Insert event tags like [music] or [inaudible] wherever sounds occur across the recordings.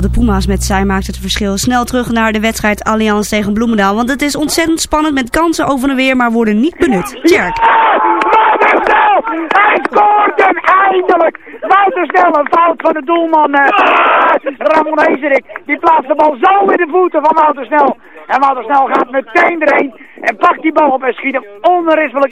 De Puma's met zij maakt het verschil. Snel terug naar de wedstrijd Allianz tegen Bloemendaal. Want het is ontzettend spannend met kansen over en weer, maar worden niet benut. Tjerk. Hij scoort hem eindelijk! Wouter Snel, een fout van de doelman uh, Ramon Hezerik. Die plaatst de bal zo in de voeten van Wouter Snel. En Wouter Snel gaat meteen erheen en pakt die bal op en schiet hem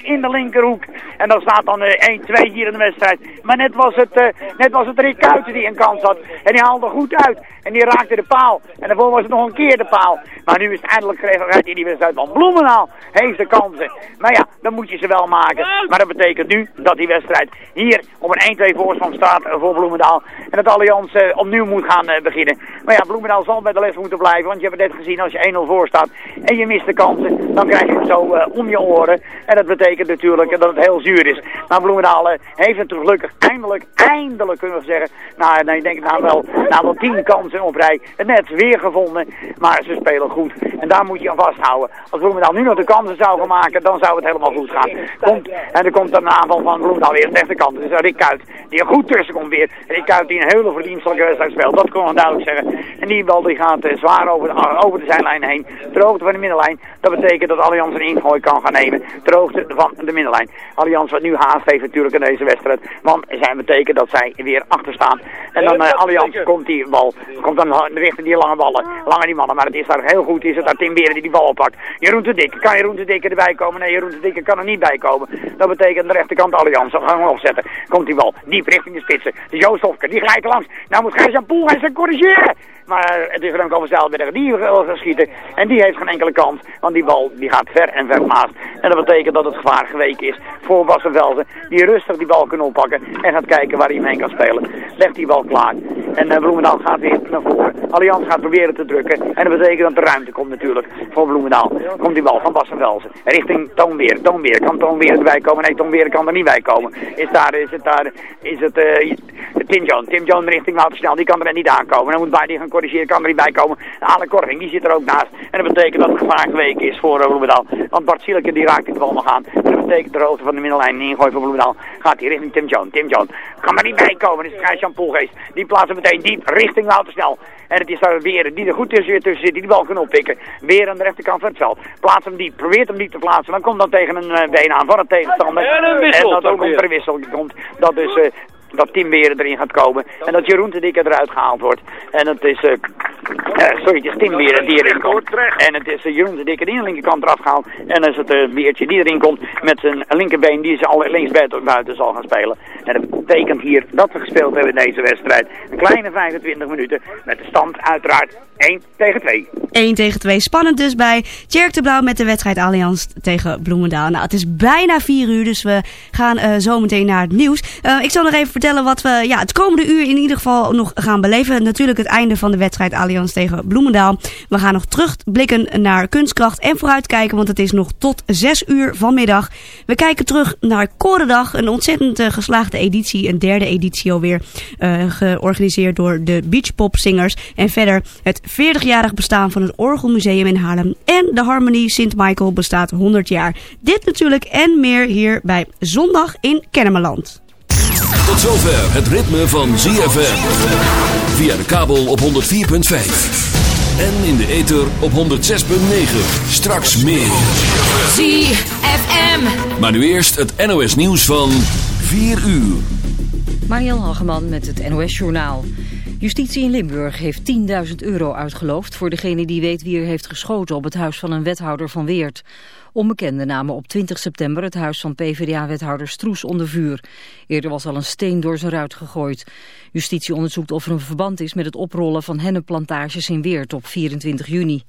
in de linkerhoek. En dan staat dan uh, 1-2 hier in de wedstrijd. Maar net was het, uh, net was het Rick Kuiten die een kans had. En die haalde goed uit. En die raakte de paal. En daarvoor was het nog een keer de paal. Maar nu is het eindelijk geregeld in die wedstrijd. van Bloemendaal heeft de kansen. Maar ja, dan moet je ze wel maken. Maar dat betekent nu dat die wedstrijd hier op een 1-2 voorsprong staat voor Bloemendaal. En dat Allianz uh, opnieuw moet gaan beginnen. Maar ja, Bloemendaal zal bij de les moeten blijven. Want je hebt het net gezien, als je 1-0 voor staat en je mist de kansen, dan krijg je zo uh, om je oren. En dat betekent natuurlijk dat het heel zuur is. Maar Bloemendaal heeft het gelukkig eindelijk, eindelijk kunnen we zeggen. Nou, nee, ik denk nou wel, nou wel tien kansen op rij. Het net weer gevonden, maar ze spelen goed. En daar moet je aan vasthouden. Als Bloemendaal nu nog de kansen zou gaan maken, dan zou het helemaal goed gaan. Komt, en er komt een aanval van Bloemendaal weer de rechterkant. Dus Rick Kuit, die er goed tussen komt weer. Rick Kuit die een hele verdienstelijke wedstrijd speelt. Dat kon we duidelijk zeggen. En die bal die gaat uh, zwaar over de, over de zijlijn heen. Ter hoogte van de middenlijn. Dat betekent dat Allianz een ingooi kan gaan nemen. Ter hoogte van de middenlijn. Allianz wat nu haast heeft natuurlijk in deze wedstrijd. Want zij betekent dat zij weer achter staan. En dan uh, Allianz komt die bal. Komt dan richting die lange ballen. Lange die mannen. Maar het is daar heel goed. Is het daar Tim Beren die die bal oppakt. Jeroen te Dik. Kan Jeroen te Dikke erbij komen? Nee, Jeroen te Dikke kan er niet bij komen. Dat betekent de rechterkant Allianz. Dat gaan we opzetten. Komt die bal. Diep richting de spitsen. De Joost Hofker. Die glijdt langs. Nou moet Gijs Poel gaan corrigeren. Maar het is Remco van die wil gaan schieten. En die heeft geen enkele kans. Want die bal die gaat ver en ver naast. En dat betekent dat het gevaar geweken is voor Wassenvelzen. Die rustig die bal kan oppakken. En gaat kijken waar hij hem heen kan spelen. Legt die bal klaar. En uh, Bloemendaal gaat weer naar voren. Allianz gaat proberen te drukken. En dat betekent dat de ruimte komt natuurlijk voor Bloemendaal. Komt die bal van Wassenvelzen. Richting Toonweer. Toonweer. Kan Toonweer erbij komen? Nee, Toonweer kan er niet bij komen. Is daar, is het daar, is het uh, Tim Jones. Tim Jones richting Wouter Snel. Die kan er niet aankomen. Dan moet die gaan corrigeren. Kan er niet bij komen. Alle Korving, die zit er ook naast. En dat betekent dat het gevaar geweken is voor uh, Bloemendaal. Want Bart Zieleke die raakt die bal nog aan. En dat betekent de hoogte van de middenlijn ingooi voor Bloemendaal. Gaat hij richting Tim Jones. Tim Jones kan er niet bij komen. Dat is Gijs-Jan Poelgeest. Die plaatsen meteen diep richting Wouter Snel. En het is daar weer die er goed tussen, weer tussen zit. Die de bal kan oppikken. Weer aan de rechterkant van het veld. Plaats hem diep. Probeert hem diep te plaatsen. Dan komt dat tegen een uh, been aan van het tegenstander. En, een wissel, en dat ook komt er een wissel. Komt. Dat is... Uh, dat Tim Beren erin gaat komen. En dat Jeroen de Dikke eruit gehaald wordt. En het is, uh, uh, sorry, het is Tim Beren die erin komt. En het is uh, Jeroen de Dikke die aan de linkerkant eraf gehaald. En dan is het Beertje die erin komt met zijn linkerbeen die ze al links buiten zal gaan spelen. En dat betekent hier dat we gespeeld hebben in deze wedstrijd. Een kleine 25 minuten met de stand uiteraard 1 tegen 2. 1 tegen 2. Spannend dus bij Tjerk de Blauw met de wedstrijd Allianz tegen Bloemendaal. Nou, het is bijna 4 uur, dus we gaan uh, zo meteen naar het nieuws. Ik zal nog even vertellen wat we ja, het komende uur in ieder geval nog gaan beleven. Natuurlijk het einde van de wedstrijd Allianz tegen Bloemendaal. We gaan nog terugblikken naar kunstkracht en vooruitkijken, want het is nog tot 6 uur vanmiddag. We kijken terug naar Korendag, een ontzettend uh, geslaagde editie, een derde editie alweer, georganiseerd door de Beachpop-zingers. En verder het 40-jarig bestaan van het Orgelmuseum in Haarlem. En de Harmonie Sint Michael bestaat 100 jaar. Dit natuurlijk en meer hier bij Zondag in Kennemerland. Tot zover het ritme van ZFM. Via de kabel op 104.5. En in de ether op 106.9. Straks meer. ZFM. Maar nu eerst het NOS nieuws van 4 uur. Mariel Hageman met het NOS Journaal. Justitie in Limburg heeft 10.000 euro uitgeloofd voor degene die weet wie er heeft geschoten op het huis van een wethouder van Weert. Onbekenden namen op 20 september het huis van PvdA-wethouder Stroes onder vuur. Eerder was al een steen door zijn ruit gegooid. Justitie onderzoekt of er een verband is met het oprollen van hennenplantages in Weert op 24 juni.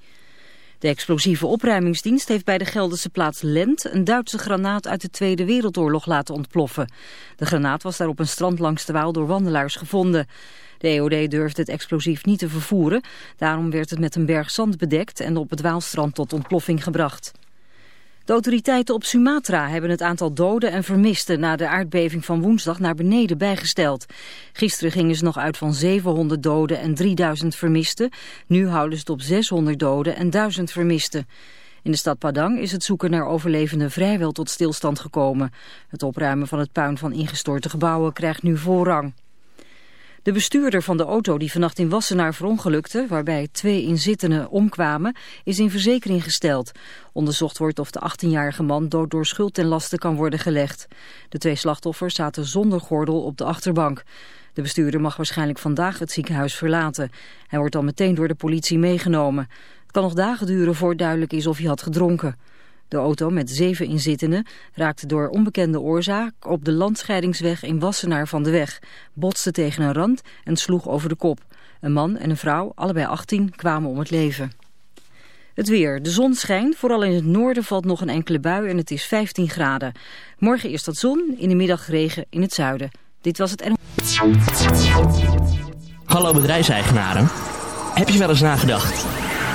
De explosieve opruimingsdienst heeft bij de Gelderse plaats Lent een Duitse granaat uit de Tweede Wereldoorlog laten ontploffen. De granaat was daar op een strand langs de Waal door wandelaars gevonden. De EOD durfde het explosief niet te vervoeren, daarom werd het met een berg zand bedekt en op het Waalstrand tot ontploffing gebracht. De autoriteiten op Sumatra hebben het aantal doden en vermisten na de aardbeving van woensdag naar beneden bijgesteld. Gisteren gingen ze nog uit van 700 doden en 3000 vermisten. Nu houden ze het op 600 doden en 1000 vermisten. In de stad Padang is het zoeken naar overlevenden vrijwel tot stilstand gekomen. Het opruimen van het puin van ingestorte gebouwen krijgt nu voorrang. De bestuurder van de auto die vannacht in Wassenaar verongelukte, waarbij twee inzittenden omkwamen, is in verzekering gesteld. Onderzocht wordt of de 18-jarige man dood door schuld ten laste kan worden gelegd. De twee slachtoffers zaten zonder gordel op de achterbank. De bestuurder mag waarschijnlijk vandaag het ziekenhuis verlaten. Hij wordt dan meteen door de politie meegenomen. Het kan nog dagen duren voor duidelijk is of hij had gedronken. De auto met zeven inzittenden raakte door onbekende oorzaak op de landscheidingsweg in Wassenaar van de weg, botste tegen een rand en sloeg over de kop. Een man en een vrouw, allebei 18, kwamen om het leven. Het weer. De zon schijnt. Vooral in het noorden valt nog een enkele bui en het is 15 graden. Morgen eerst wat zon, in de middag regen in het zuiden. Dit was het Hallo bedrijfseigenaren. Heb je wel eens nagedacht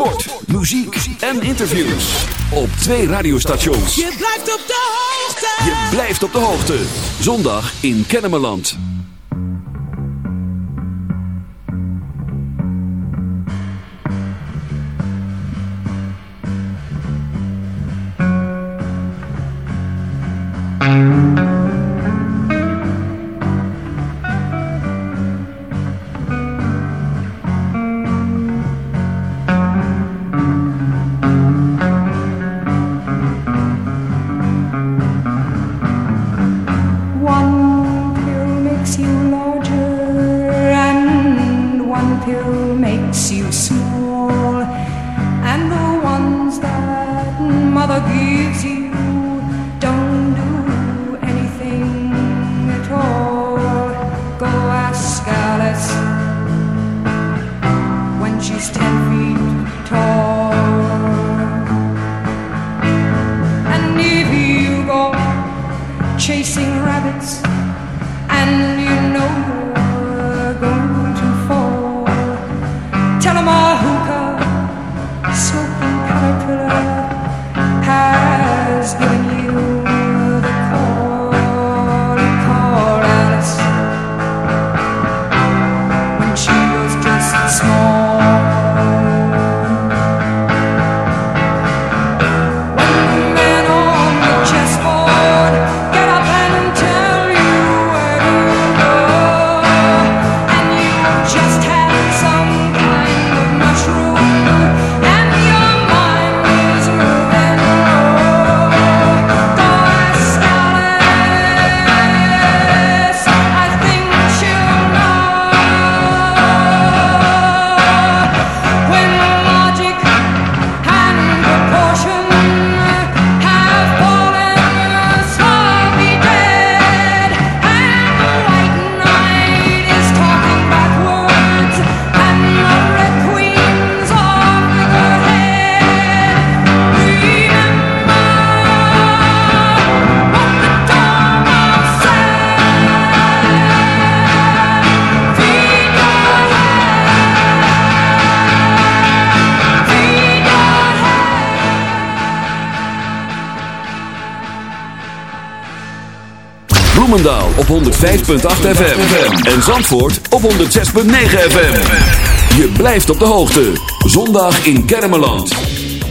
Sport, muziek en interviews. Op twee radiostations. Je blijft op de hoogte. Je blijft op de hoogte. Zondag in Kennemerland. 105.8 FM. En Zandvoort op 106.9 FM. Je blijft op de hoogte. Zondag in Kennemerland.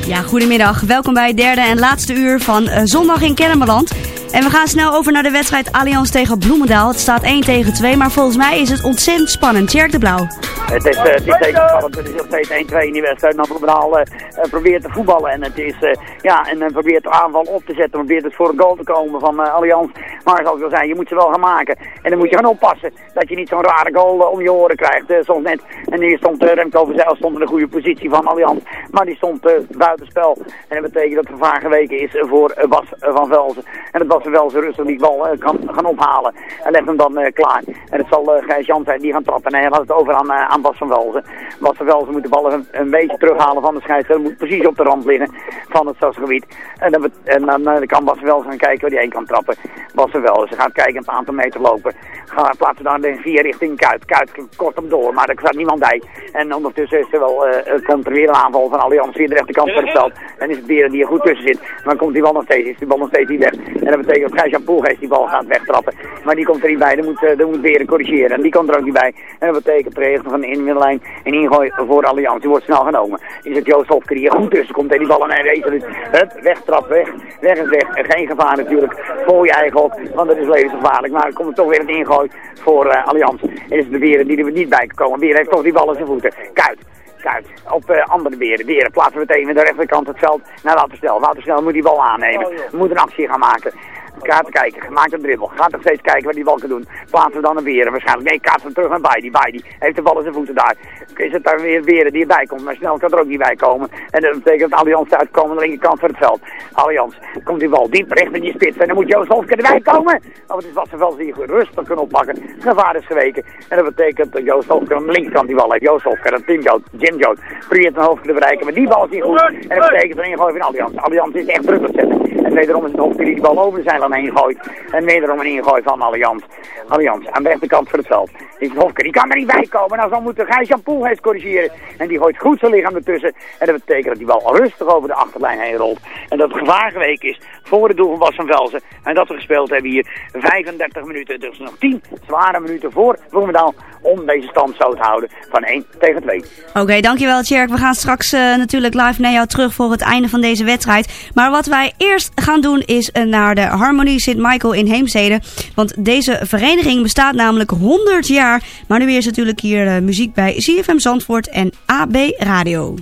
Ja, goedemiddag. Welkom bij het derde en laatste uur van uh, Zondag in Kennemerland. En we gaan snel over naar de wedstrijd Allianz tegen Bloemendaal. Het staat 1 tegen 2, maar volgens mij is het ontzettend spannend. Tjerk de Blauw. Het is, uh, het is zeker spannend. Het is nog steeds 1-2 in die wedstrijd. Maar Bloemendaal uh, probeert te voetballen. En het is, ja, en men probeert de aanval op te zetten. Probeert het voor een goal te komen van Allianz. Maar zoals ik al zei, je moet ze wel gaan maken. En dan moet je gaan oppassen dat je niet zo'n rare goal om je oren krijgt. soms net. En hier stond Remco Verzeil stond in de goede positie van Allianz. Maar die stond buitenspel. En dat betekent dat het gevaar geweken is voor Bas van Velzen. En dat Bas van Velzen rustig die bal kan gaan ophalen. En legt hem dan klaar. En het zal Gijs Jan zijn die gaan trappen. En hij laat het over aan, aan Bas van Velzen. Bas van Velzen moet de bal een, beetje terughalen van de scheidsrechter. Moet precies op de rand liggen van het stadsgebied. En dan, en dan kan Bas van Velzen gaan kijken waar hij heen kan trappen. Bas van Velzen gaat kijken een aantal meter lopen. Gaan plaatsen dan de vier richting Kuit. Kuit kort hem door, maar er staat niemand bij. En ondertussen is er wel, uh, komt er weer een aanval van Allianz via de rechterkant van het veld. En is het Beren die er goed tussen zit. Maar dan komt die bal nog steeds, is die bal nog steeds niet weg. En dat betekent dat Gijs-Jan die bal gaat wegtrappen. Maar die komt er niet bij, dan moet, uh, dan moet Beren corrigeren. En die komt er ook niet bij. En dat betekent de van de inmiddellijn een ingooi voor Allianz. Die wordt snel genomen. Is het Joost Hofker die er goed tussen komt en die bal aan race. Dus het wegtrap, weg, weg is weg. Geen gevaar natuurlijk voor je eigen op, want dat is levensgevaarlijk. Maar er komt toch weer een ingooi voor uh, Allianz. En is de Beren die er niet bij komen. Beren heeft toch die bal in zijn voeten. Kuit. Kuit. Op uh, andere beren. Beren plaatsen we meteen met de rechterkant het veld naar Woutersnel. Woutersnel moet die bal aannemen. We moeten een actie gaan maken. Gaat kijken, maakt een dribbel. Gaat nog steeds kijken wat die bal kan doen. Plaatsen dan een Beren waarschijnlijk. Nee, kaatsen terug naar Baidi. Baidi heeft de bal in zijn voeten daar. Is het daar weer Beren die erbij komt. Maar snel kan er ook niet bij komen. En dat betekent dat Allianz uitkomen aan de linkerkant van het veld. Allianz, komt die bal diep recht in die spits. En dan moet Joost Hofke erbij komen. Oh, het is wel die rustig kunnen oppakken. Gevaar is geweken. En dat betekent dat Joost Hofke aan de linkerkant die bal heeft. Joost Hofke, dat Tim Jood, Jim Jood. Probeert een Hofke te bereiken. Maar die bal is niet goed. En dat betekent een ingooi van Allianz. Allianz is echt druk. En wederom is het die bal over de zijlijn heen gooit. En wederom een ingooi van Allianz. Allianz aan de rechterkant van het veld. Is Hofke, die kan er niet bij komen. Nou zal moeten Gijs-Jan Poelgeest corrigeren. En die gooit goed zijn lichaam ertussen. En dat betekent dat die bal rustig over de achterlijn heen rolt. En dat het gevaar is voor het doel van Bas van Velzen. En dat we gespeeld hebben hier 35 minuten. Dus nog 10 zware minuten voor Bloemendaal om deze stand zo te houden van 1 tegen 2. Oké, dankjewel Tjerk. We gaan straks uh, natuurlijk live naar jou terug voor het einde van deze wedstrijd. Maar wat wij eerst gaan doen is uh, naar de Harmonie Sint Michael in Heemstede. Want deze vereniging bestaat namelijk 100 jaar. Maar nu is natuurlijk hier uh, muziek bij CFM Zandvoort en AB Radio.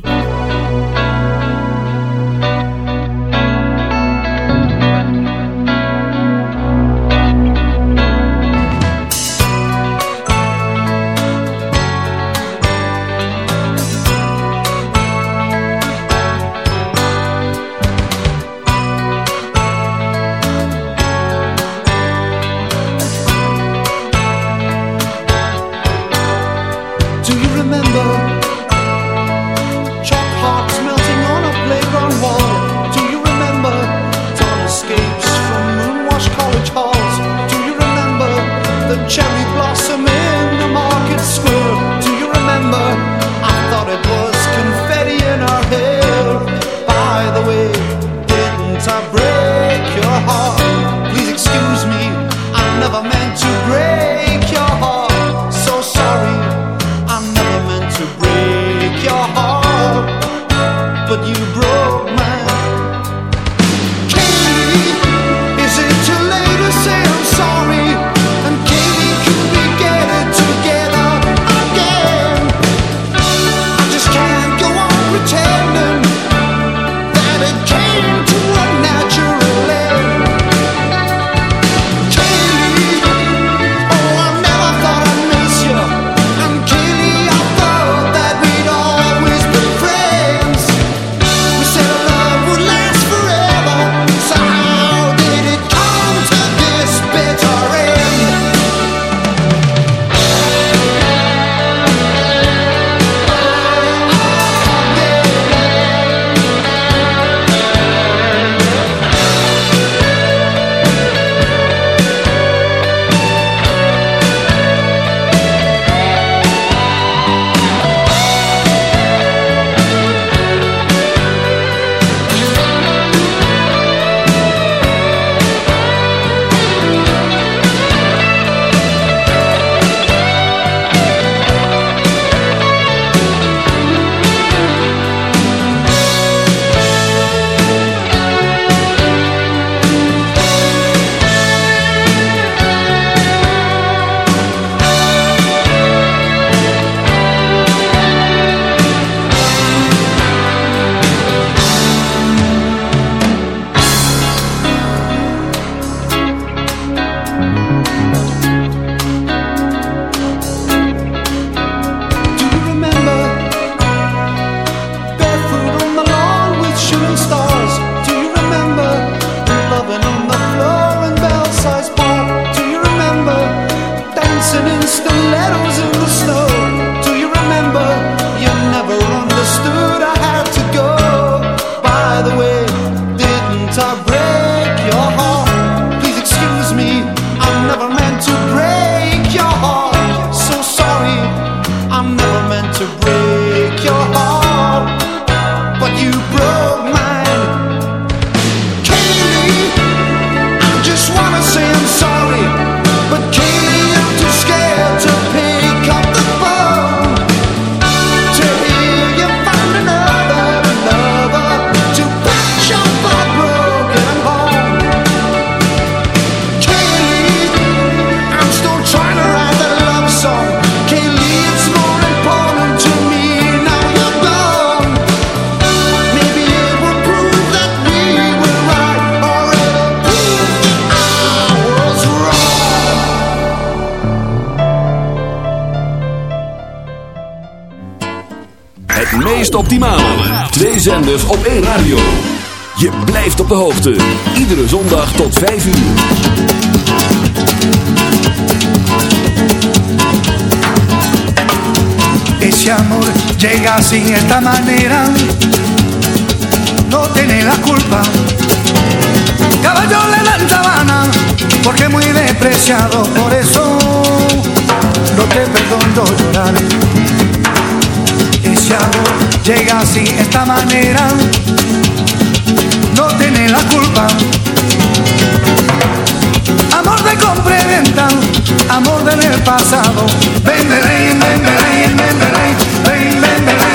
Optimale. Twee zenders op één radio. Je blijft op de hoogte. Iedere zondag tot 5 uur. Ese amor llega de esta manera, no tiene la culpa. Caballo le dan sabana, porque muy despreciado, por eso no te perdono llorar. Ese amor llega así esta manera, no tiene la culpa. Amor de compra amor del pasado. Ven, ven, ven, ven, ven, ven, ven, ven, ven, ven,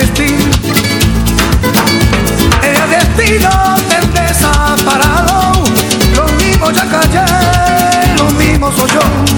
El destino te desaparado. Lo mismo ya callé, lo mismo soy yo.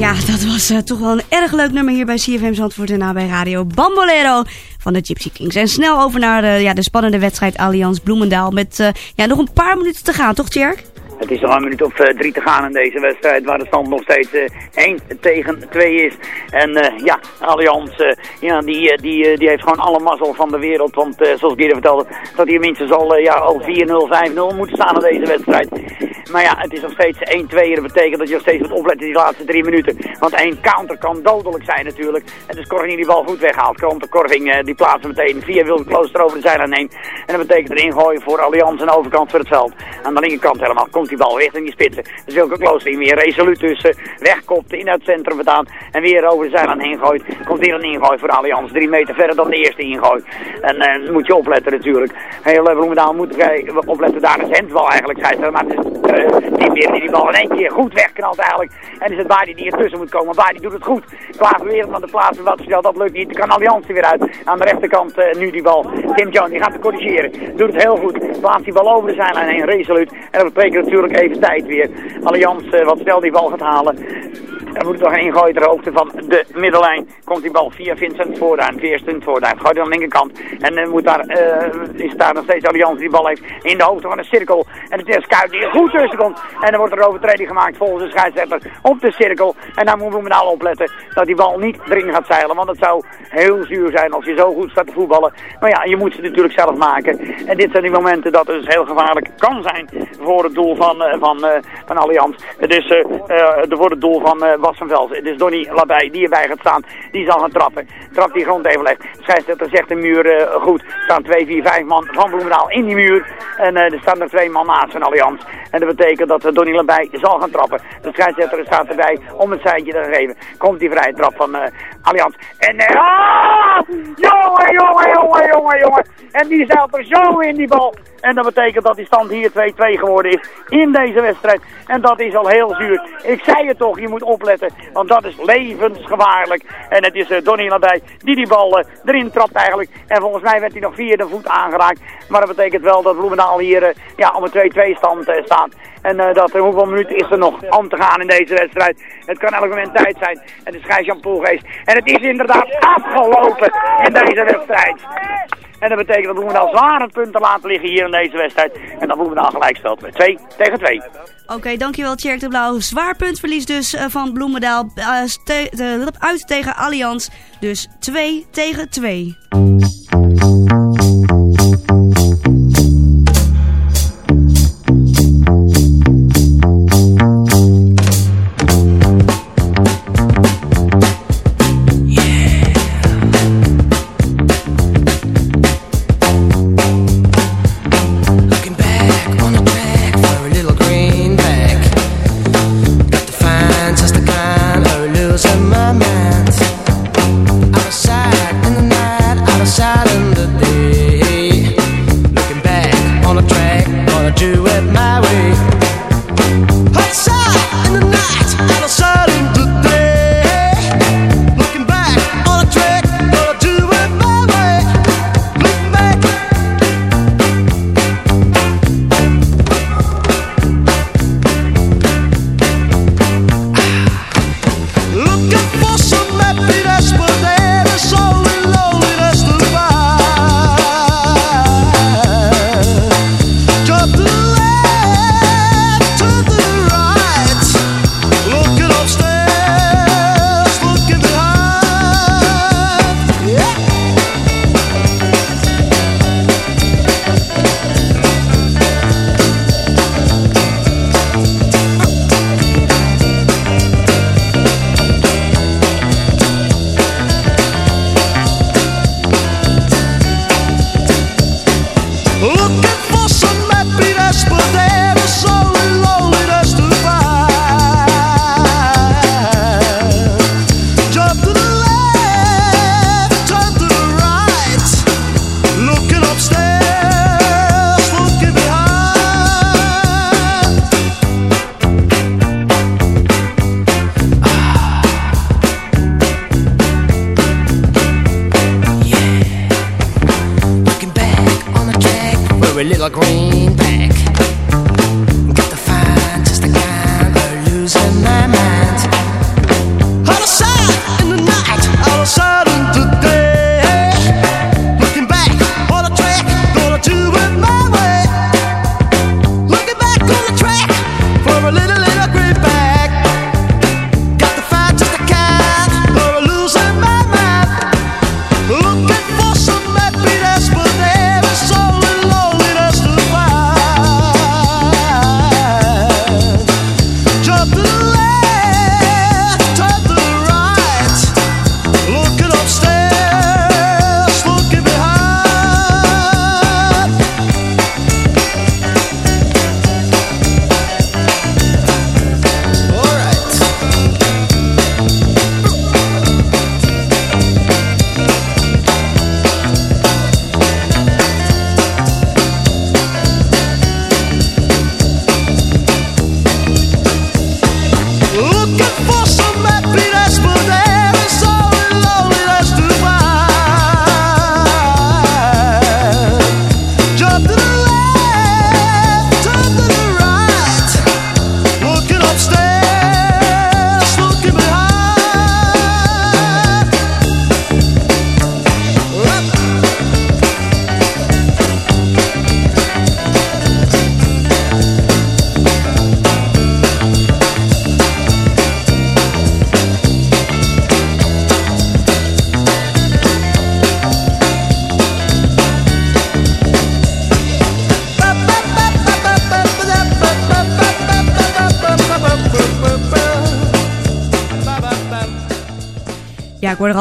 Ja, dat was eh, toch wel een erg leuk nummer hier bij CFM Zandvoort en na bij Radio Bambolero van de Gypsy Kings. En snel over naar de, ja, de spannende wedstrijd Allianz Bloemendaal met eh, ja, nog een paar minuten te gaan, toch Tjerk? Het is nog een minuut of eh, drie te gaan in deze wedstrijd, waar de stand nog steeds eh 1 tegen 2 is. En eh, ja, Allianz, eh, ja, die, eh, die, eh, die heeft gewoon alle mazzel van de wereld. Want eh, zoals eerder vertelde, dat hij minstens al, eh, ja, al 4-0, 5-0 moeten staan in deze wedstrijd. Maar ja, het is nog steeds 1-2. Dat betekent dat je nog steeds moet opletten die laatste drie minuten. Want één counter kan dodelijk zijn natuurlijk. En dus Corving die bal goed weghaalt. Komt de Corving, eh, die plaatst hem meteen via Wilde Klooster over de zijlijn heen. En dat betekent een ingooien voor Allianz aan de overkant van het veld. Aan de linkerkant helemaal komt die bal richting die spitsen. Dus Wilke Klooster die weer resoluut tussen wegkopt in het centrum vandaan. En weer over de zijlijn heen gooit. Komt weer een ingooi voor Allianz. Drie meter verder dan de eerste ingooi. En eh, dan moet je opletten natuurlijk. Heel uh, Bloemendaal moet uh, opletten. Daar is Hensbal eigenlijk scheidsrechter. Maar het is uh, die weer die die bal in één keer goed wegknalt eigenlijk. En is het Baardi die ertussen moet komen. Baardi doet het goed. Klaar weer van de plaats. Wat snel, dat lukt niet. Kan Allianz er weer uit. Aan de rechterkant uh, nu die bal. Tim Jones die gaat te corrigeren. Doet het heel goed. Plaatst die bal over de zijlijn heen. Resoluut. En dat betekent natuurlijk even tijd weer. Allianz uh, wat snel die bal gaat halen. Dan moet nog een ingooien ter hoogte van de middenlijn. Komt die bal via Vincent Voorduin. Vincent Voorduin. Gooit aan de linkerkant. En dan moet daar, eh, is daar nog steeds Allianz die bal heeft in de hoogte van een cirkel. En het is Kuit die er goed tussen komt. En dan wordt er overtreding gemaakt volgens de scheidsrechter op de cirkel. En dan moet Bloemendaal opletten dat die bal niet erin gaat zeilen. Want het zou heel zuur zijn als je zo goed staat te voetballen. Maar ja, je moet ze natuurlijk zelf maken. En dit zijn die momenten dat het dus heel gevaarlijk kan zijn voor het doel van, eh, van, eh, van Allianz. Het is voor het doel van eh Bas van Velzen. Het is Donny Labij die erbij gaat staan. Die zal gaan trappen. Trapt die grond even legt. Scheidsrechter zegt de muur goed. Er staan twee, vier, vijf man van Bloemendaal in die muur. En er staan er twee man naast van Allianz. En dat betekent dat Donny Labij zal gaan trappen. De scheidsrechter staat erbij om het seintje te geven. Komt die vrije trap van Allianz. En ah! jongen, jongen, jongen, jongen, jongen. En die zeilt er zo in die bal. En dat betekent dat die stand hier 2-2 geworden is in deze wedstrijd. En dat is al heel zuur. Ik zei het toch, je moet opletten. Want dat is levensgevaarlijk. En het is uh, Donny Labij die die bal uh, erin trapt eigenlijk. En volgens mij werd hij nog via de voet aangeraakt. Maar dat betekent wel dat Bloemendaal hier uh, ja, om een 2-2 stand staat. En dat er hoeveel minuten is er nog om te gaan in deze wedstrijd. Het kan elk moment tijd zijn. En de scheidsjan Poelgeest. En het is inderdaad afgelopen in deze wedstrijd. En dat betekent dat Bloemendaal zware punten laten liggen hier in deze wedstrijd. En dat Bloemendaal gelijk stelt met 2 tegen 2. Oké, dankjewel Tjerk de Blauw. Zwaar puntverlies dus uh, van Bloemendaal te, uit tegen Allianz. Dus 2 tegen 2.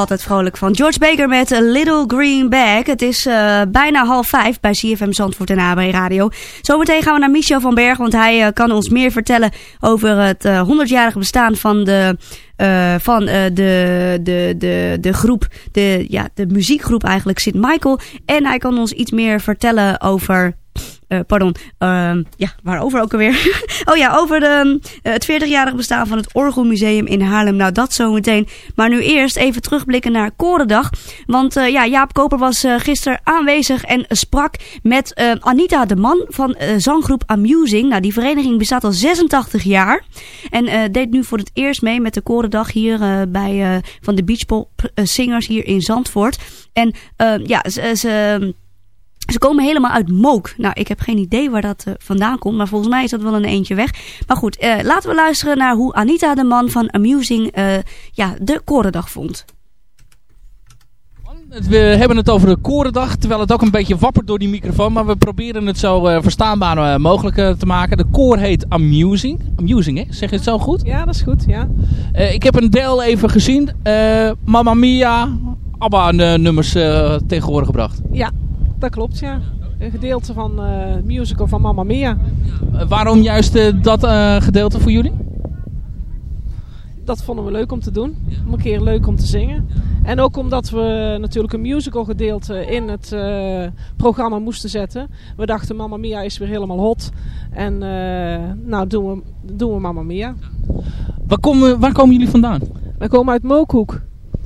Altijd vrolijk van. George Baker met A Little Green Bag. Het is uh, bijna half vijf bij CFM Zandvoort en AB Radio. Zometeen gaan we naar Michel van Berg, want hij uh, kan ons meer vertellen over het uh, 100-jarige bestaan van de... Uh, van uh, de, de, de, de groep, de, ja, de muziekgroep eigenlijk, Sint Michael. En hij kan ons iets meer vertellen over uh, pardon, uh, ja, waarover ook alweer? [laughs] oh ja, over de, uh, het 40-jarig bestaan van het Orgelmuseum in Haarlem. Nou, dat zometeen. Maar nu eerst even terugblikken naar Korendag. Want ja, Jaap Koper was gisteren aanwezig en sprak met Anita de Man van zanggroep Amusing. Nou, die vereniging bestaat al 86 jaar. En deed nu voor het eerst mee met de Korendag hier bij van de Beachpop Singers hier in Zandvoort. En ja, ze ze komen helemaal uit Mook. Nou, ik heb geen idee waar dat uh, vandaan komt, maar volgens mij is dat wel een eentje weg. Maar goed, uh, laten we luisteren naar hoe Anita, de man van Amusing, uh, ja, de Korendag vond. We hebben het over de Korendag, terwijl het ook een beetje wappert door die microfoon. Maar we proberen het zo verstaanbaar mogelijk te maken. De koor heet Amusing. Amusing, hè? Zeg je het zo goed? Ja, dat is goed, ja. ik heb een deel even gezien. Mamma Mia, ABBA-nummers tegenwoordig gebracht. Ja, dat klopt, ja. Een gedeelte van uh, musical van Mamma Mia. Uh, waarom juist uh, dat gedeelte voor jullie? Dat vonden we leuk om te doen. Om een keer leuk om te zingen. En ook omdat we natuurlijk een musical gedeelte in het programma moesten zetten. We dachten Mamma Mia is weer helemaal hot. En nou doen we, doen we Mamma Mia. Waar komen, waar komen jullie vandaan? Wij komen uit Mookhoek.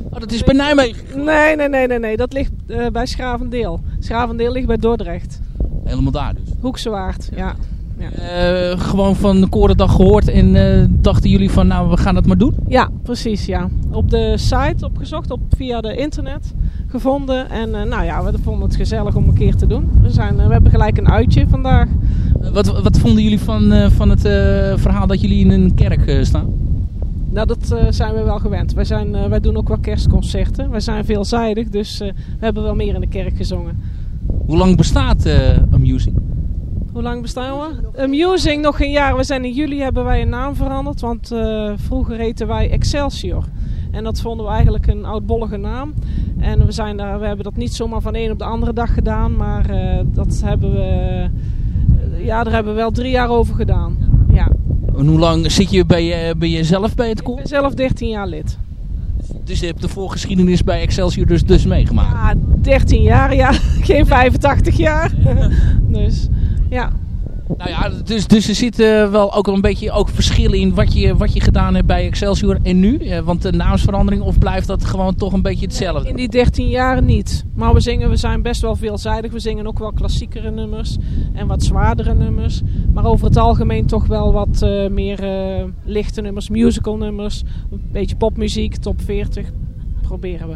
Oh, dat is bij Nijmegen? Nee, nee, nee, nee, nee. dat ligt uh, bij Schravendeel. Schravendeel ligt bij Dordrecht. Helemaal daar dus? Hoekse Waard, ja. ja. Uh, gewoon van de Korendag gehoord en uh, dachten jullie van nou we gaan het maar doen? Ja, precies ja. Op de site opgezocht, op, via de internet gevonden. En nou ja, we vonden het gezellig om een keer te doen. We, zijn, we hebben gelijk een uitje vandaag. wat, wat vonden jullie van, van het verhaal dat jullie in een kerk staan? Nou, dat uh, zijn we wel gewend. Wij, zijn, uh, wij doen ook wel kerstconcerten. Wij zijn veelzijdig, dus uh, we hebben wel meer in de kerk gezongen. Hoe lang bestaat Amusing? Hoe lang bestaan we? Amusing nog een jaar. We zijn in juli hebben wij een naam veranderd, want vroeger heten wij Excelsior. En dat vonden we eigenlijk een oudbollige naam. En we, zijn daar, we hebben dat niet zomaar van een op de andere dag gedaan, maar dat hebben we, ja, daar hebben we wel drie jaar over gedaan. En hoe lang zit je bij, je, bij jezelf bij het koor? Ik ben zelf 13 jaar lid. Dus je hebt de voorgeschiedenis bij Excelsior dus, dus meegemaakt? Ja, 13 jaar, ja. [laughs] Geen 85 jaar. [laughs] dus, ja. Nou ja, dus, dus er zitten wel ook een beetje ook verschillen in wat je, wat je gedaan hebt bij Excelsior en nu. Want de naamsverandering, of blijft dat gewoon toch een beetje hetzelfde? In die 13 jaar niet. Maar we zingen, we zijn best wel veelzijdig. We zingen ook wel klassiekere nummers en wat zwaardere nummers. Maar over het algemeen toch wel wat uh, meer uh, lichte nummers, musical nummers. Een beetje popmuziek, top 40 proberen we.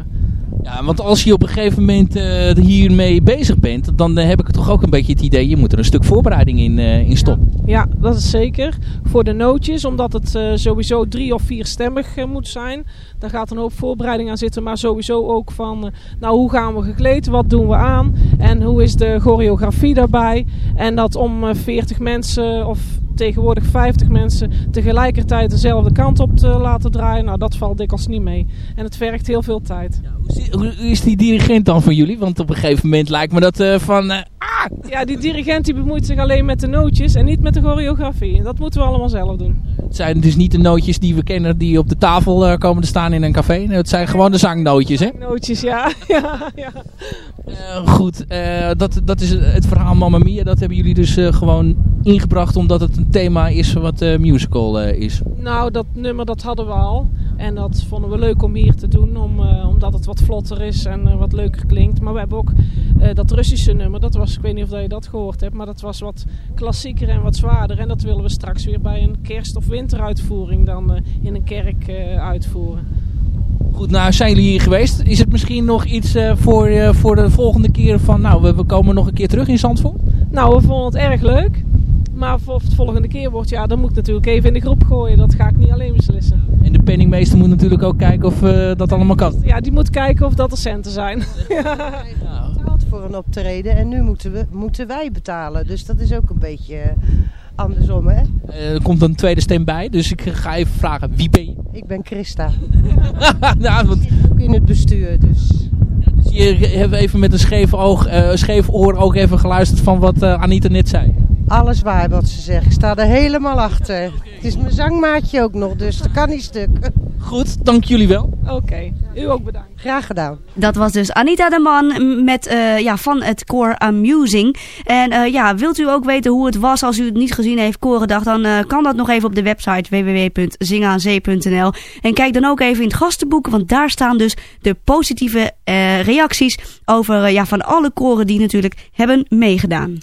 Ja, want als je op een gegeven moment uh, hiermee bezig bent, dan uh, heb ik toch ook een beetje het idee, je moet er een stuk voorbereiding in, uh, in stoppen. Ja, ja, dat is zeker. Voor de nootjes, omdat het sowieso drie of vierstemmig moet zijn. Daar gaat een hoop voorbereiding aan zitten, maar sowieso ook van, nou hoe gaan we gekleed, wat doen we aan en hoe is de choreografie daarbij. En dat om 40 mensen of tegenwoordig 50 mensen tegelijkertijd dezelfde kant op te laten draaien. Nou, dat valt dikwijls niet mee. En het vergt heel veel tijd. Ja, hoe is die dirigent dan van jullie? Want op een gegeven moment lijkt me dat uh, van... Ah! Ja, die dirigent die bemoeit zich alleen met de nootjes en niet met de choreografie. Dat moeten we allemaal zelf doen. Het zijn dus niet de nootjes die we kennen die op de tafel uh, komen te staan in een café. Het zijn gewoon de zangnootjes, hè? Zangnootjes, ja. [laughs] ja, ja. goed, dat, dat is het verhaal Mamma Mia. Dat hebben jullie dus gewoon ingebracht omdat het een thema is wat musical is? Nou, dat nummer dat hadden we al. En dat vonden we leuk om hier te doen. Om, omdat het wat vlotter is en wat leuker klinkt. Maar we hebben ook dat Russische nummer. Dat was, ik weet niet of je dat gehoord hebt. Maar dat was wat klassieker en wat zwaarder. En dat willen we straks weer bij een kerst- of winteruitvoering dan in een kerk uitvoeren. Goed, nou zijn jullie hier geweest. Is het misschien nog iets voor, voor de volgende keer van... Nou, we, we komen nog een keer terug in Zandvoort? Nou, we vonden het erg leuk. Maar voor het volgende keer wordt, ja, dan moet ik natuurlijk even in de groep gooien. Dat ga ik niet alleen beslissen. En de penningmeester moet natuurlijk ook kijken of dat allemaal kan. Ja, die moet kijken of dat er centen zijn. [laughs] [laughs] voor een optreden en nu moeten, we, moeten wij betalen. Dus dat is ook een beetje andersom, hè? Uh, er komt een tweede stem bij, dus ik ga even vragen, wie ben je? [laughs] Ik ben Christa. [laughs] nou, want ook in het bestuur. Dus Dus je hebt even met een scheef, oog, eh, scheef oor ook even geluisterd van wat eh, Anita net zei. alles waar wat ze zegt. Ik sta er helemaal achter. Het is mijn zangmaatje ook nog, dus dat kan niet stuk. Goed, dank jullie wel. Oké, u ook bedankt. Graag gedaan. Dat was dus Anita de Man met, eh, ja, van het koor Amusing. En eh, ja, wilt u ook weten hoe het was als u het niet gezien heeft, Korendag, dan eh, kan dat nog even op de website www.zingaanzee.nl. En kijk dan ook even in het gastenboek, want daar staan dus de positieve eh, reacties over ja, van alle koren die natuurlijk hebben meegedaan.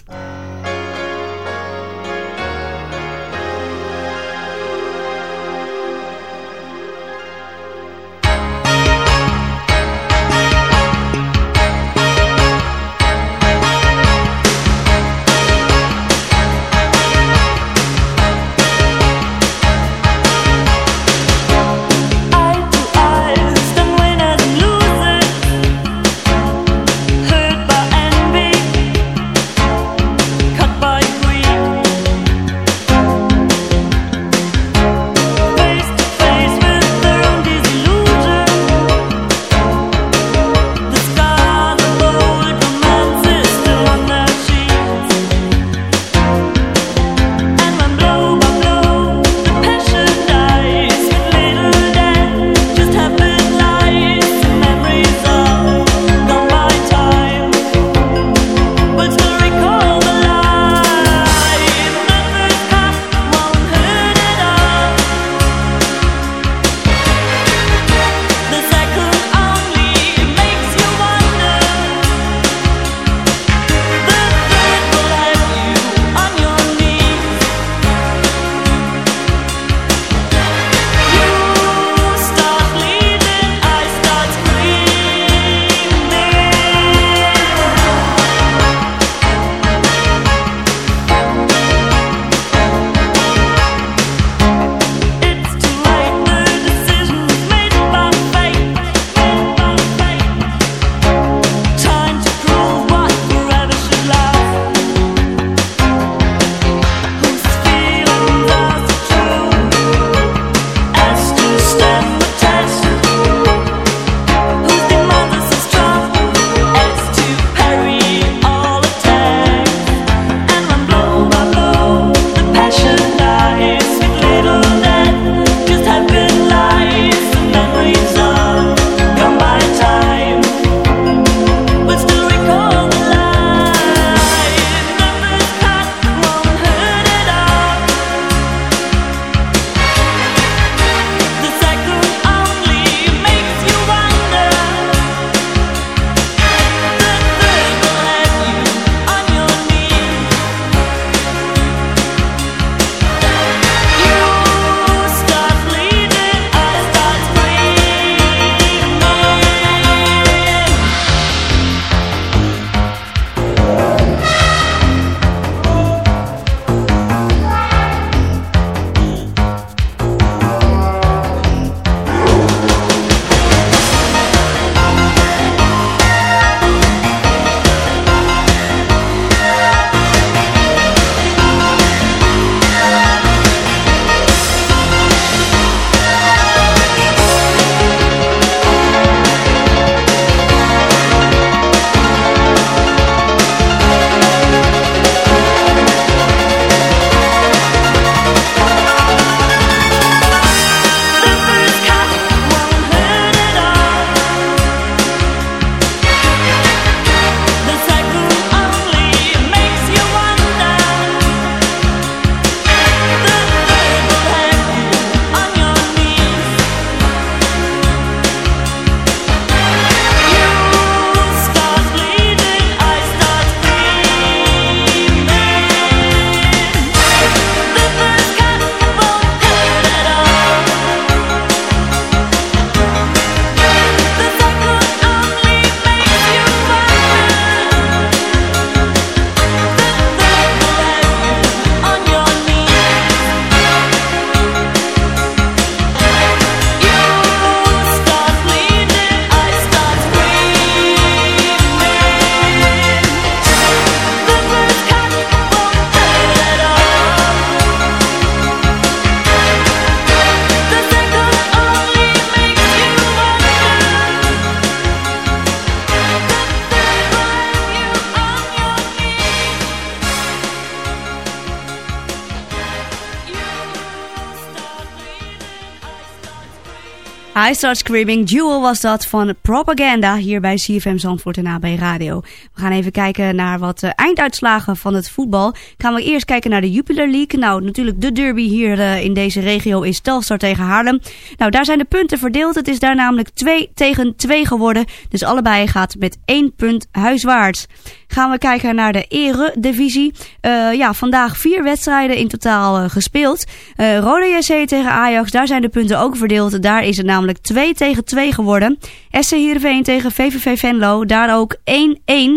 I Start Screaming. Jewel was dat van Propaganda hier bij CFM Zandvoort en AB Radio. We gaan even kijken naar wat uh, einduitslagen van het voetbal. Gaan we eerst kijken naar de Jupiler League. Nou, natuurlijk de derby hier uh, in deze regio is Telstar tegen Haarlem. Nou, daar zijn de punten verdeeld. Het is daar namelijk 2 tegen 2 geworden. Dus allebei gaat met 1 punt huiswaarts. Gaan we kijken naar de Eredivisie. Uh, ja, vandaag vier wedstrijden in totaal gespeeld. Rode JC tegen Ajax, daar zijn de punten ook verdeeld. Daar is het namelijk 2 tegen 2 geworden. SC Heerenveen tegen VVV Venlo, daar ook 1-1,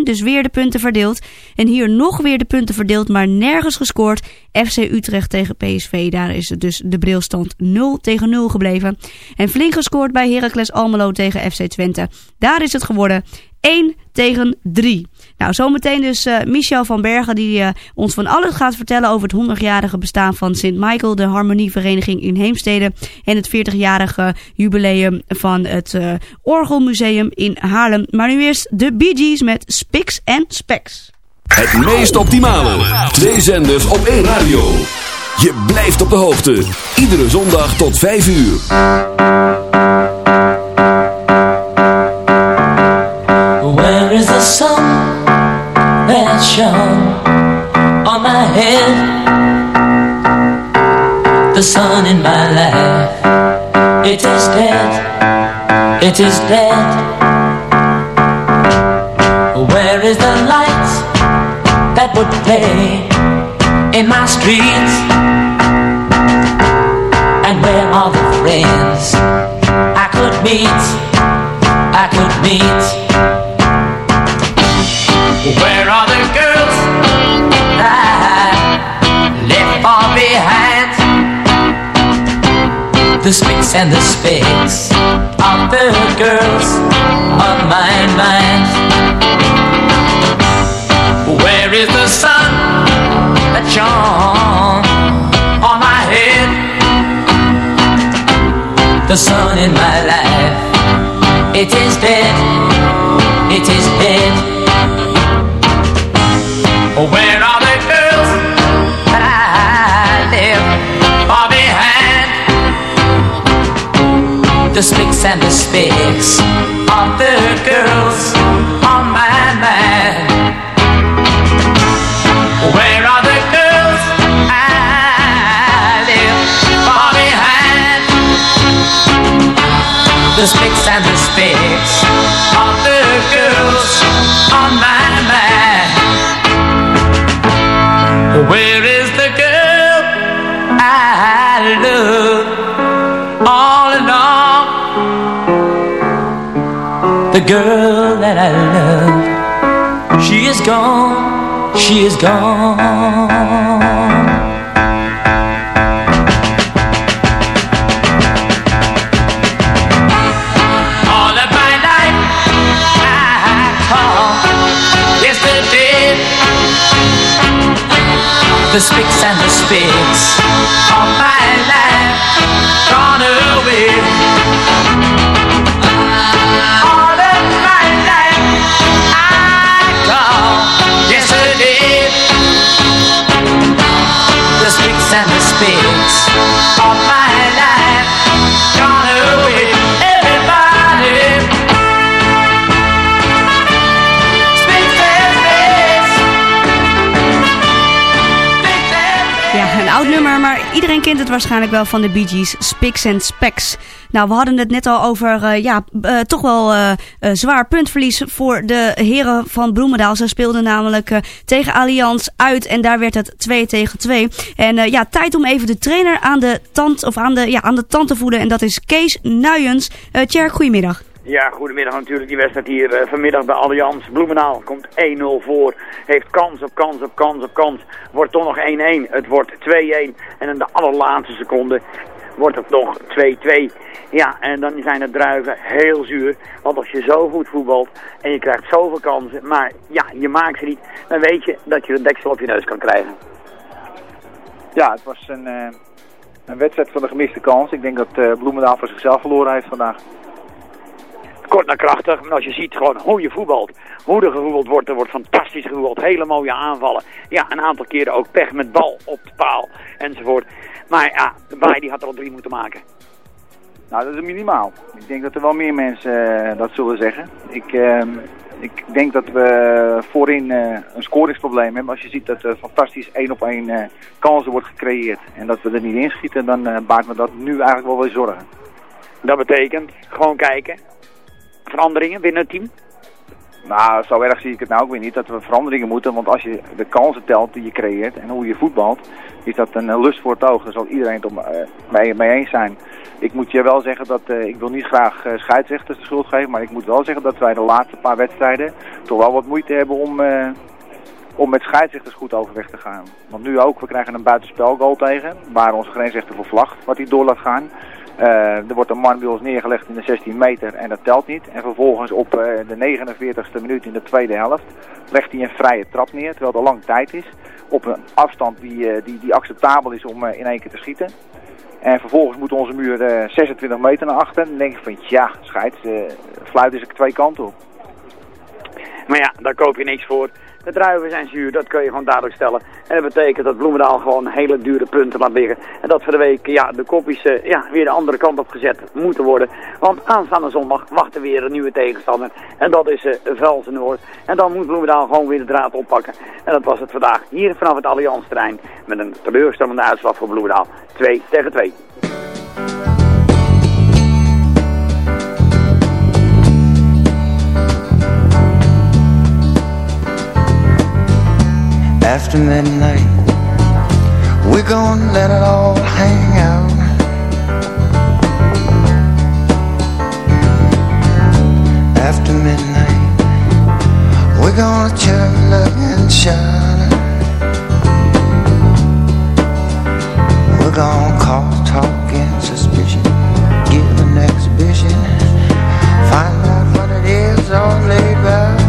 dus weer de punten verdeeld. En hier nog weer de punten verdeeld, maar nergens gescoord. FC Utrecht tegen PSV, daar is het dus de brilstand 0 tegen 0 gebleven. En flink gescoord bij Heracles Almelo tegen FC Twente. Daar is het geworden 1 tegen 3. Nou, zometeen dus uh, Michel van Bergen die uh, ons van alles gaat vertellen over het 100-jarige bestaan van Sint Michael, de Harmonievereniging in Heemstede en het 40-jarige jubileum van het uh, Orgelmuseum in Haarlem. Maar nu eerst de Bee Gees met Spiks en Specks. Het meest optimale. Twee zenders op één radio. Je blijft op de hoogte. Iedere zondag tot 5 uur. The sun in my life, it is dead, it is dead. Where is the light that would play in my streets? And where are the friends I could meet? I could meet. The spicks and the spicks of the girls of my mind. Where is the sun that shone on my head? The sun in my life, it is dead, it is dead. Where The spicks and the spicks of the girls on my mind. Where are the girls I left far behind? The spicks and the The girl that I love, she is gone, she is gone. All of my life I call yesterday the spicks and the spicks kent het waarschijnlijk wel van de Bee Gees, Spicks and Specks. Nou, we hadden het net al over, uh, ja, uh, toch wel uh, zwaar puntverlies voor de heren van Bloemendaal. Ze speelden namelijk tegen Allianz uit en daar werd het 2 tegen 2. En ja, tijd om even de trainer aan de tand, of aan de, ja, aan de tand te voeden en dat is Kees Nuyens. Tjerk, goedemiddag. Ja, goedemiddag natuurlijk. Die wedstrijd hier uh, vanmiddag bij Allianz. Bloemenaal komt 1-0 voor. Heeft kans op kans op kans op kans. Wordt toch nog 1-1. Het wordt 2-1. En in de allerlaatste seconde wordt het nog 2-2. Ja, en dan zijn de druiven heel zuur. Want als je zo goed voetbalt en je krijgt zoveel kansen, maar ja, je maakt ze niet, dan weet je dat je de deksel op je neus kan krijgen. Ja, het was een, uh, een wedstrijd van de gemiste kans. Ik denk dat uh, Bloemendaal voor zichzelf verloren heeft vandaag kort naar krachtig. Maar als je ziet gewoon hoe je voetbalt, hoe er gevoetbald wordt, er wordt fantastisch gevoetbald. Hele mooie aanvallen. Ja, een aantal keren ook pech met bal op de paal enzovoort. Maar ja, Baai die had er al drie moeten maken. Nou, dat is minimaal. Ik denk dat er wel meer mensen eh, dat zullen zeggen. Ik, ehm, ik denk dat we voorin eh, een scoringsprobleem hebben. Als je ziet dat er fantastisch één op één eh, kansen wordt gecreëerd en dat we er niet inschieten, dan baart me dat nu eigenlijk wel weer zorgen. Dat betekent gewoon kijken. Veranderingen binnen het team. Nou, zo erg zie ik het nou ook weer niet dat we veranderingen moeten. Want als je de kansen telt die je creëert en hoe je voetbalt, is dat een lust voor het oog. Daar zal iedereen het om, eh, mee, mee eens zijn. Ik moet je wel zeggen dat, eh, ik wil niet graag eh, scheidsrechters de schuld geven, maar ik moet wel zeggen dat wij de laatste paar wedstrijden toch wel wat moeite hebben om, om met scheidsrechters goed overweg te gaan. Want nu ook, we krijgen een buitenspelgoal tegen, waar onze grensrechter voor vlagt, wat hij door laat gaan. Eh, er wordt een man bij ons neergelegd in de 16 meter en dat telt niet. En vervolgens op eh, de 49ste minuut in de tweede helft legt hij een vrije trap neer, terwijl er lang tijd is. Op een afstand die, eh, die, die acceptabel is om in één keer te schieten. En vervolgens moet onze muur eh, 26 meter naar achter. Dan denk ik van, ja, scheids, eh fluit is er twee kanten op. Maar ja, daar koop je niks voor. De druiven zijn zuur, dat kun je gewoon duidelijk stellen. En dat betekent dat Bloemendaal gewoon hele dure punten laat liggen. En dat voor de week ja, de kopjes eh, ja, weer de andere kant op gezet moeten worden. Want aanstaande zondag wacht er weer een nieuwe tegenstander. En dat is uh, Velsen Noord. En dan moet Bloemendaal gewoon weer de draad oppakken. En dat was het vandaag hier vanaf het Allianz terrein. Met een teleurstellende uitslag voor Bloemendaal. 2 tegen 2. After midnight, we're gonna let it all hang out. After midnight, we're gonna chill and shine. We're gonna cause talk and suspicion, give an exhibition, find out what it is all about.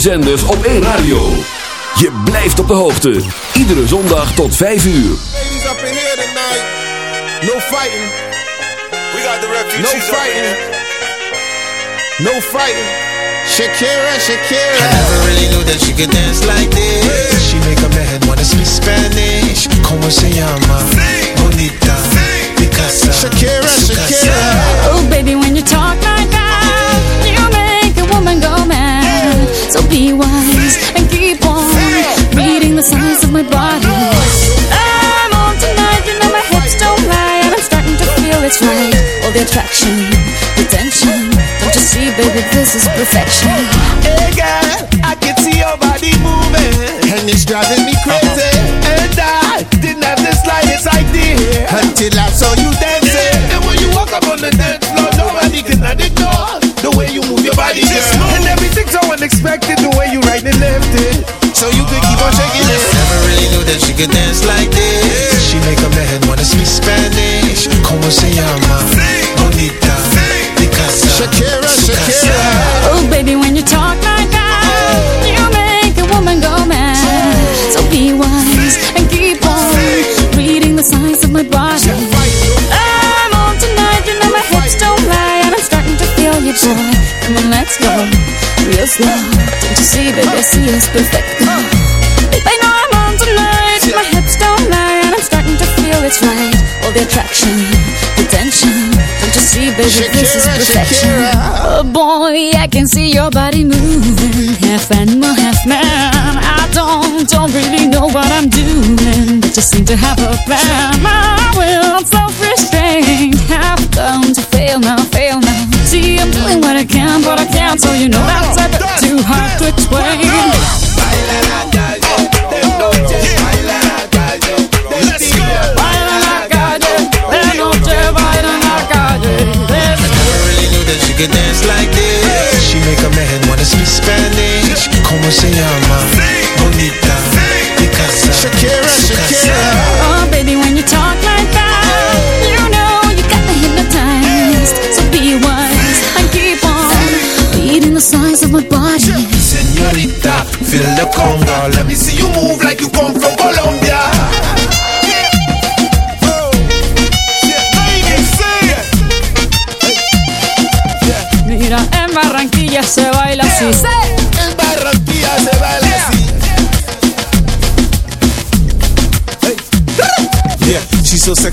zenders op één radio. Je blijft op de hoogte. Iedere zondag tot 5 uur. Ladies up in here tonight. No fighting. We got the refugees no fighting. No fighting. Shakira, Shakira. I never really knew that she could dance like this. She make a man wanna speak Spanish. Como se llama? Bonita. Picasa. Shakira, Shakira. Oh, baby, when you talk like So be wise and keep on reading the signs of my body. I'm on tonight, you know my hips don't lie, and I'm starting to feel it's right. All the attraction, the tension. Don't you see, baby, this is perfection. Hey girl, I can see your body moving, and it's driving me crazy. and left. So you could keep on shaking it. Never really knew that she could dance like this. She make a man wanna speak Spanish. Como se llama? Bonita. because. Shakira, Shakira. Oh, baby, when you talk like that, you make a woman go mad. So be wise and keep on reading the signs of my body. I'm on tonight, you know my hips don't lie, and I'm starting to feel you, boy. Come on, let's go. Don't you see, baby, I see it's perfect. Baby, I know I'm on tonight. My hips don't lie, and I'm starting to feel it's right. All the attraction, the tension. Don't you see, baby, this is Shakira, perfection. Shakira. Oh boy, I can see your body moving, half animal, half man. I don't, don't really know what I'm doing, but just seem to have a plan. My will, self-restraint, have come to fail now, fail now. See, I'm doing what I can, but I can't, so you know that's a bit too hard to explain. Baila la calle, de noche baila la calle. Never really knew that she could dance like this. She make a man wanna speak Spanish. Como se llama? Bonita. Shakira, Shakira. Oh, baby, when you talk like feel the conga. Let me see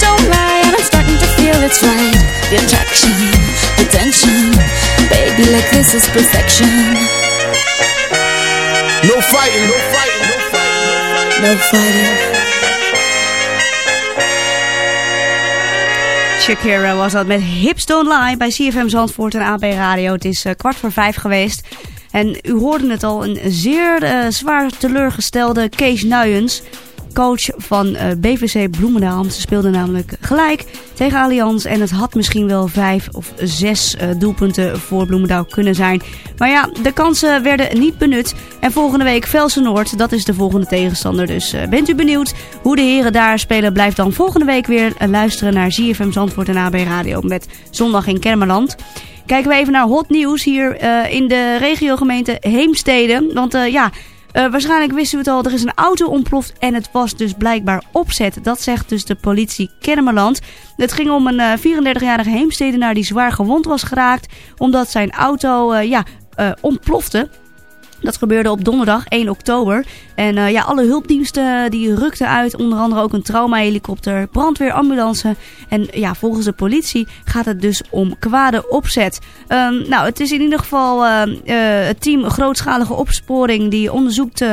don't lie, and I'm starting to feel it's right. The attraction, the tension. Baby, like this is perfection. No fighting, no fighting, no fighting. No fighting. Shakira was dat met Hips Don't Lie bij CFM Zandvoort en AB Radio. Het is eh, kwart voor vijf geweest. En u hoorde het al, een zeer eh, zwaar teleurgestelde Kees Nuyens. Coach van eh, BVC Bloemendaal. Ze speelden namelijk gelijk tegen Allianz. En het had misschien wel vijf of zes eh, doelpunten voor Bloemendaal kunnen zijn. Maar ja, de kansen werden niet benut. En volgende week Velsen Noord, dat is de volgende tegenstander. Dus eh, bent u benieuwd hoe de heren daar spelen? Blijf dan volgende week weer luisteren naar ZFM Zandvoort en AB Radio met Zondag in Kermeland. Kijken we even naar hot nieuws hier in de regiogemeente Heemstede. Want ja, eh, waarschijnlijk wisten we het al, er is een auto ontploft en het was dus blijkbaar opzet. Dat zegt dus de politie Kennemerland. Het ging om een eh, 34-jarige Heemstedenaar die zwaar gewond was geraakt omdat zijn auto eh, ja, eh, ontplofte. Dat gebeurde op donderdag 1 oktober. En eh, ja, alle hulpdiensten die rukten uit. Onder andere ook een traumahelikopter, brandweerambulance. En ja, volgens de politie gaat het dus om kwade opzet. Ehm, nou, het is in ieder geval eh, eh, het team grootschalige opsporing die onderzoekt eh,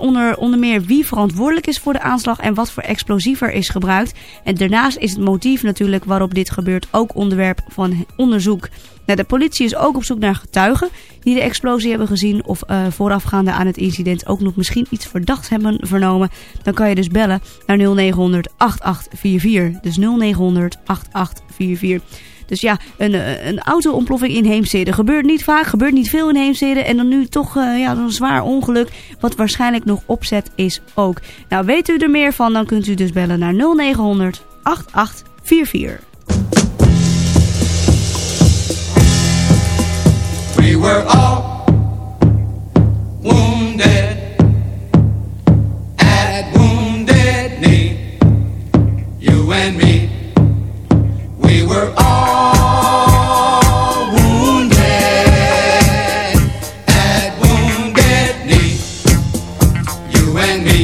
onder, onder meer wie verantwoordelijk is voor de aanslag en wat voor explosief er is gebruikt. En daarnaast is het motief natuurlijk waarop dit gebeurt ook onderwerp van onderzoek. Nou, de politie is ook op zoek naar getuigen die de explosie hebben gezien of eh, voorafgaande aan het incident ook nog misschien iets verdachts hebben vernomen. Dan kan je dus bellen naar 0900 8844. Dus 0900 8844. Dus ja, een, eh, een auto-ontploffing in Heemstede gebeurt niet vaak, gebeurt niet veel in Heemstede. En dan nu toch eh, ja, een zwaar ongeluk, wat waarschijnlijk nog opzet is ook. Nou, weet u er meer van, dan kunt u dus bellen naar 0900 8844. We were all wounded and me, we were all wounded at wounded. You and me,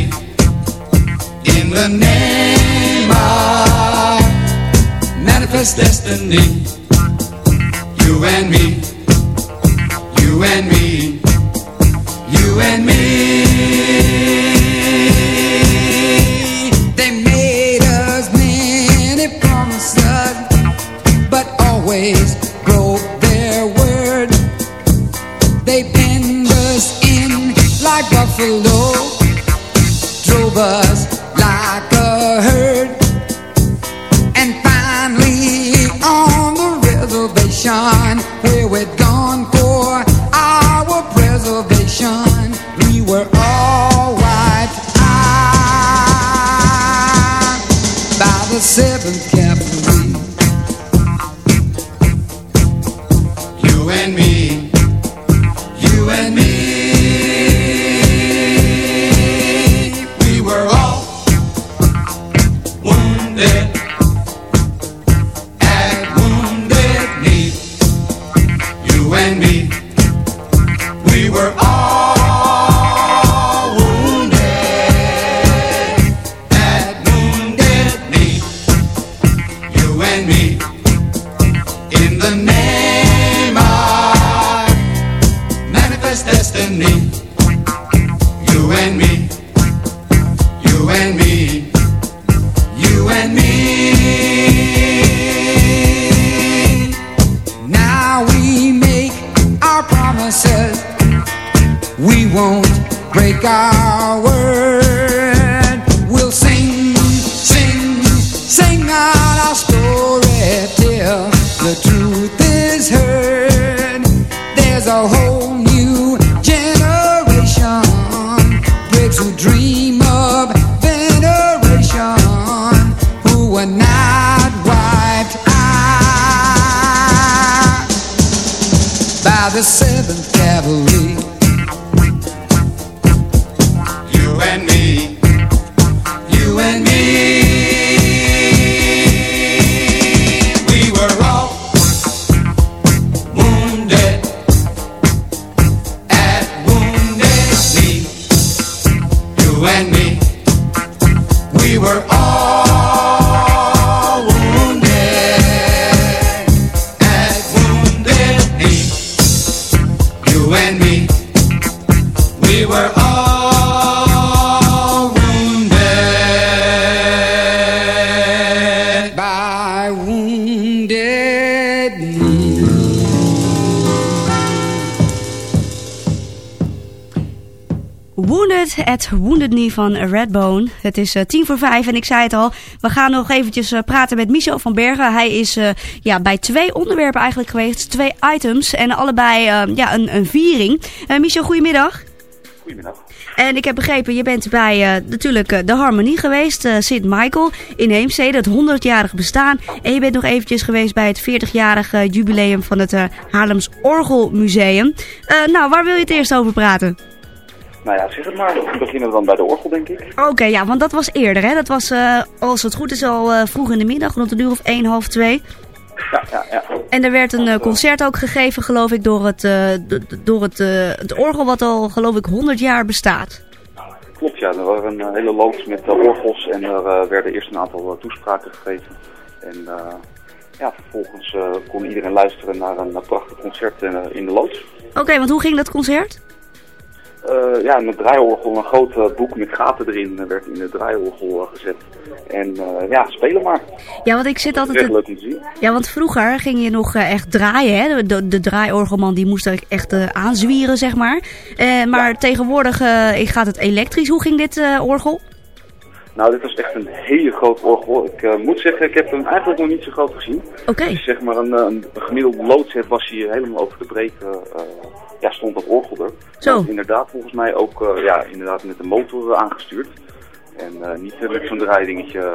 in the name of manifest destiny. You and me but always broke their word. They pinned us in like buffalo, drove us van Redbone. Het is eh, tien voor vijf en ik zei het al. We gaan nog eventjes eh, praten met Michel van Bergen. Hij is eh, ja, bij twee onderwerpen eigenlijk geweest. Twee items en allebei ja, een, een viering. Michel, goedemiddag. Goedemiddag. En ik heb begrepen, je bent bij natuurlijk de Harmonie geweest. eh Sint Michael in Heemstede, het 100-jarig bestaan. En je bent nog eventjes geweest bij het 40-jarige jubileum van het Haarlems Orgelmuseum. Nou, waar wil je het eerst over praten? Nou ja, zeg het maar. We beginnen dan bij de orgel, denk ik. Oké, ja, want dat was eerder, hè? Dat was, eh, als het goed is, al eh, vroeg in de middag, rond een uur of 1, half 2. Ja, ja, ja. En er werd een eh, concert ook gegeven, geloof ik, door het, door het, het orgel wat al, geloof ik, 100 jaar bestaat. Klopt, ja. Er waren een hele loods met orgels en er werden eerst een aantal toespraken gegeven. En ja, vervolgens kon iedereen luisteren naar een prachtig concert in de loods. Oké, want hoe ging dat concert? Eh, ja, met draaiorgel, een groot eh, boek met gaten erin eh, werd in de draaiorgel gezet. En ja, spelen maar. Ja, want ik zit altijd... Echt leuk om te zien. Ja, want vroeger ging je nog echt draaien, hè? De, de, draaiorgelman die moest echt aanzwieren, zeg maar. Maar tegenwoordig eh, gaat het elektrisch. Hoe ging dit orgel? Nou, dit was echt een hele groot orgel. Ik eh, moet zeggen, ik heb hem eigenlijk nog niet zo groot gezien. Oké. Dus zeg maar een, eh, een gemiddelde loodset was hier helemaal over de breedte. eh, ja, stond dat orgel er. Zo. Inderdaad, volgens mij ook ja, inderdaad met de motor aangestuurd. En niet met zo'n draaidingetje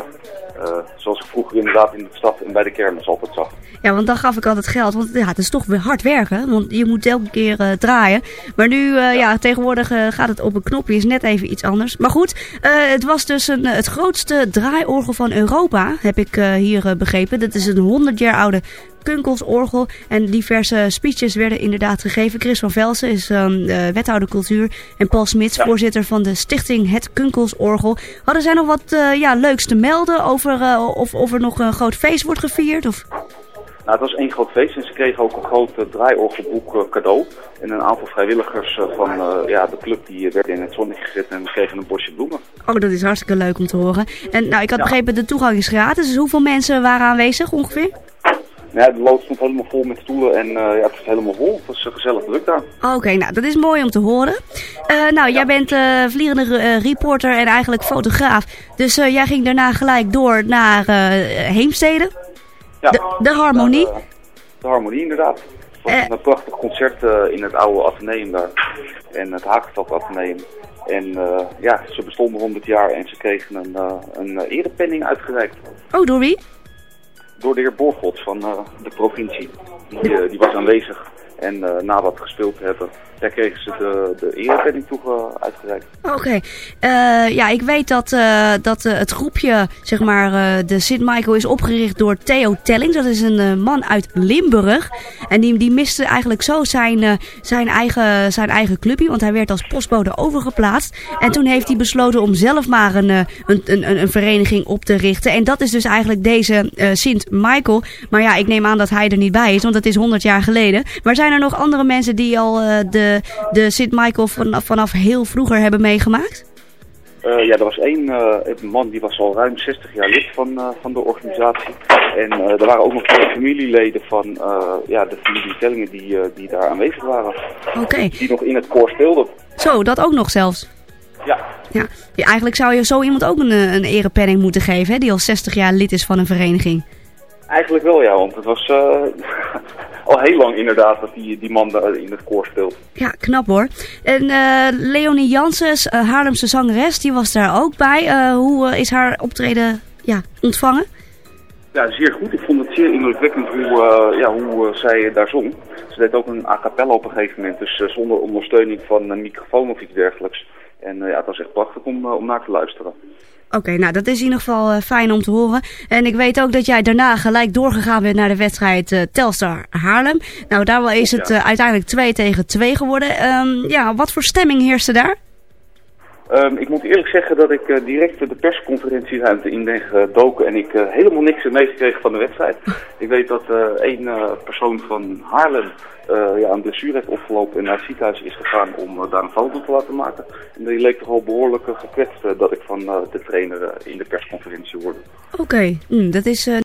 eh, zoals ik vroeger inderdaad in de stad en bij de kermis altijd zag. Ja, want dan gaf ik altijd geld. Want ja, het is toch weer hard werken. Want je moet elke keer eh, draaien. Maar nu, eh, ja, tegenwoordig gaat het op een knopje. Is net even iets anders. Maar goed, het was dus een, het grootste draaiorgel van Europa. Heb ik hier begrepen. Dat is een 100 jaar oude Kunkelsorgel. En diverse speeches werden inderdaad gegeven. Chris van Velsen is eh, wethouder cultuur. En Paul Smits, voorzitter van de stichting Het Kunkelsorgel. Hadden zij nog wat ja, leuks te melden over eh, of, of er nog een groot feest wordt gevierd? Of... Nou, het was één groot feest en ze kregen ook een groot eh, draaiorgelboek eh, cadeau. En een aantal vrijwilligers van ja, de club die werden in het zonnetje gezet en kregen een bosje bloemen. Oh, dat is hartstikke leuk om te horen. En nou, ik had Ja. begrepen, de toegang is gratis. Dus hoeveel mensen waren aanwezig ongeveer? Nou ja, de loods stond helemaal vol met stoelen en eh, ja, het was helemaal vol. Het was eh, gezellig druk daar. Oké, nou, dat is mooi om te horen. Eh, nou, jij bent vliegende reporter en eigenlijk fotograaf. Dus jij ging daarna gelijk door naar Heemstede. Ja. De, de Harmonie. Naar, de harmonie inderdaad. Het was een prachtig concert in het oude Atheneum daar. En het Haagstad Atheneum. En ja, ze bestonden 100 jaar en ze kregen een, eh, een erepenning uitgereikt. Oh, door wie? Door de heer Borgots van eh, de provincie. Die, eh, die was aanwezig. En eh, na wat gespeeld hebben, daar kregen ze de, de toe uitgereikt. Oké. Eh, ja, ik weet dat, eh, dat eh, het groepje, zeg maar, de Sint Michael is opgericht door Theo Tellings. Dat is een man uit Limburg. En die, die miste eigenlijk zo zijn, zijn, eigen, zijn eigen clubje, want hij werd als postbode overgeplaatst. En toen heeft hij besloten om zelf maar een, een, een, een, vereniging op te richten. En dat is dus eigenlijk deze Sint Michael. Maar ja, ik neem aan dat hij er niet bij is, want het is 100 jaar geleden. Maar zijn er nog andere mensen die al eh, de, de Sint Michael vanaf, vanaf heel vroeger hebben meegemaakt? Eh, ja, er was één eh, man die was al ruim 60 jaar lid van, eh, van de organisatie. En eh, er waren ook nog twee familieleden van eh, ja, de familie Tellingen die, eh, die daar aanwezig waren. Oké. Die nog in het koor speelden. Zo, dat ook nog zelfs. Ja. Ja, ja, eigenlijk zou je zo iemand ook een, eh, een erepenning moeten geven, hè, die al 60 jaar lid is van een vereniging. Eigenlijk wel ja, want het was eh, [laughs] al heel lang inderdaad dat die, die man daar in het koor speelt. Ja, knap hoor. En eh, Leonie Janssens, eh, Haarlemse zangeres, die was daar ook bij. Eh, hoe is haar optreden ja, ontvangen? Ja, zeer goed. Ik vond het zeer indrukwekkend hoe, ja, hoe zij daar zong. Ze deed ook een a cappella op een gegeven moment, dus zonder ondersteuning van een microfoon of iets dergelijks. En ja, het was echt prachtig om, om naar te luisteren. Oké, nou dat is in ieder geval eh, fijn om te horen. En ik weet ook dat jij daarna gelijk doorgegaan bent naar de wedstrijd eh, Telstar Haarlem. Nou, daar is het eh, uiteindelijk 2 tegen 2 geworden. Ehm, ja, wat voor stemming heerste daar? Ehm, ik moet eerlijk zeggen dat ik eh, direct de persconferentieruimte in ben gedoken en ik eh, helemaal niks heb meegekregen van de wedstrijd. [laughs] ik weet dat eh één persoon van Haarlem ja, een blessure heeft opgelopen en naar het ziekenhuis is gegaan om daar een foto te laten maken. En die leek toch al behoorlijk uh, gekwetst dat ik van de trainer in de persconferentie hoorde. Oké, hm, dat is